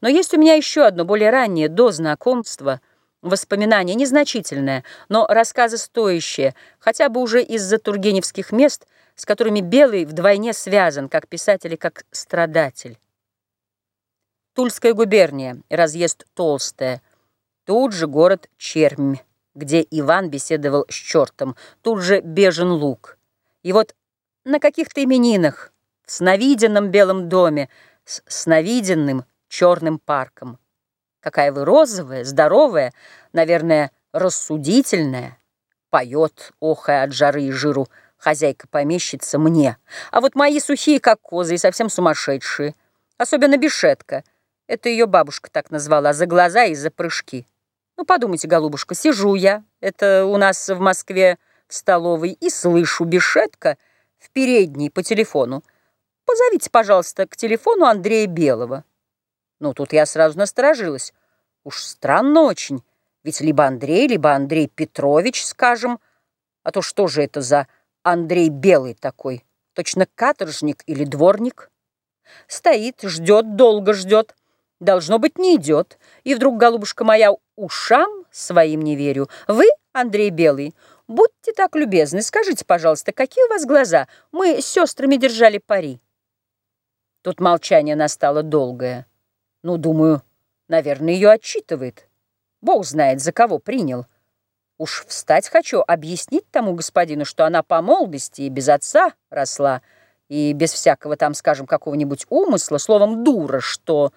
Но есть у меня еще одно, более раннее, до знакомства, воспоминание незначительное, но рассказы стоящие, хотя бы уже из-за тургеневских мест, с которыми Белый вдвойне связан, как писатель и как страдатель. Тульская губерния, разъезд Толстая, тут же город Чермь, где Иван беседовал с чертом, тут же Бежен луг. И вот на каких-то именинах, в сновиденном белом доме, с сновиденным черным парком. Какая вы розовая, здоровая, наверное, рассудительная. Поет, охая от жары и жиру, хозяйка-помещица мне. А вот мои сухие, как козы, и совсем сумасшедшие. Особенно бешетка. Это ее бабушка так назвала, за глаза и за прыжки. Ну, подумайте, голубушка, сижу я, это у нас в Москве в столовой, и слышу бешетка в передней по телефону. Позовите, пожалуйста, к телефону Андрея Белого. Ну, тут я сразу насторожилась. Уж странно очень. Ведь либо Андрей, либо Андрей Петрович, скажем. А то что же это за Андрей Белый такой? Точно каторжник или дворник? Стоит, ждет, долго ждет. Должно быть, не идет. И вдруг, голубушка моя, ушам своим не верю. Вы, Андрей Белый, будьте так любезны, скажите, пожалуйста, какие у вас глаза? Мы с сестрами держали пари. Тут молчание настало долгое. Ну, думаю, наверное, ее отчитывает. Бог знает, за кого принял. Уж встать хочу, объяснить тому господину, что она по молодости и без отца росла, и без всякого там, скажем, какого-нибудь умысла, словом, дура, что...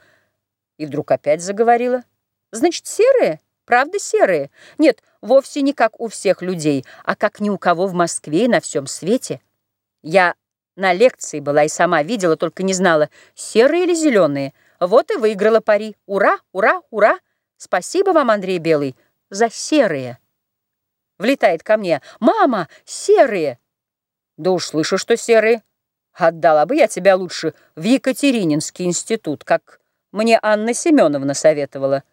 И вдруг опять заговорила. Значит, серые? Правда серые? Нет, вовсе не как у всех людей, а как ни у кого в Москве и на всем свете. Я на лекции была и сама видела, только не знала, серые или зеленые. Вот и выиграла пари. Ура, ура, ура! Спасибо вам, Андрей Белый, за серые. Влетает ко мне. Мама, серые! Да уж слышу, что серые. Отдала бы я тебя лучше в Екатерининский институт, как мне Анна Семеновна советовала.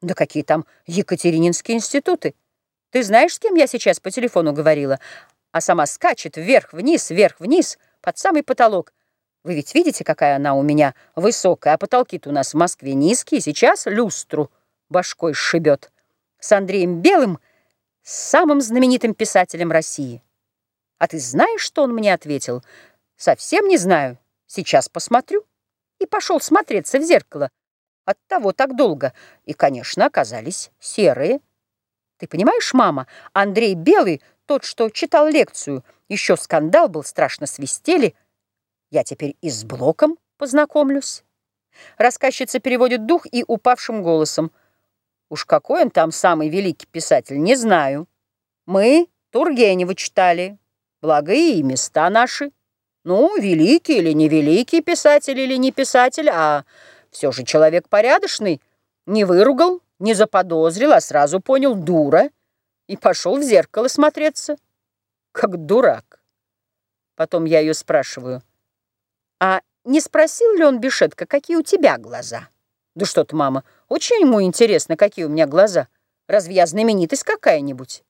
Да какие там Екатерининские институты? Ты знаешь, с кем я сейчас по телефону говорила? А сама скачет вверх-вниз, вверх-вниз, под самый потолок. Вы ведь видите, какая она у меня высокая, а потолки-то у нас в Москве низкие. Сейчас люстру башкой шибет. С Андреем Белым, самым знаменитым писателем России. А ты знаешь, что он мне ответил? Совсем не знаю. Сейчас посмотрю. И пошел смотреться в зеркало. От того так долго. И, конечно, оказались серые. Ты понимаешь, мама, Андрей Белый, тот, что читал лекцию, еще скандал был, страшно свистели, я теперь и с Блоком познакомлюсь. Рассказчица переводит дух и упавшим голосом. Уж какой он там самый великий писатель, не знаю. Мы Тургенева читали, благо и места наши. Ну, великий или не великий писатель или не писатель, а все же человек порядочный. Не выругал, не заподозрил, а сразу понял, дура, и пошел в зеркало смотреться, как дурак. Потом я ее спрашиваю, а не спросил ли он Бешетка, какие у тебя глаза? Да что ты, мама, очень ему интересно, какие у меня глаза. Разве я знаменитость какая-нибудь?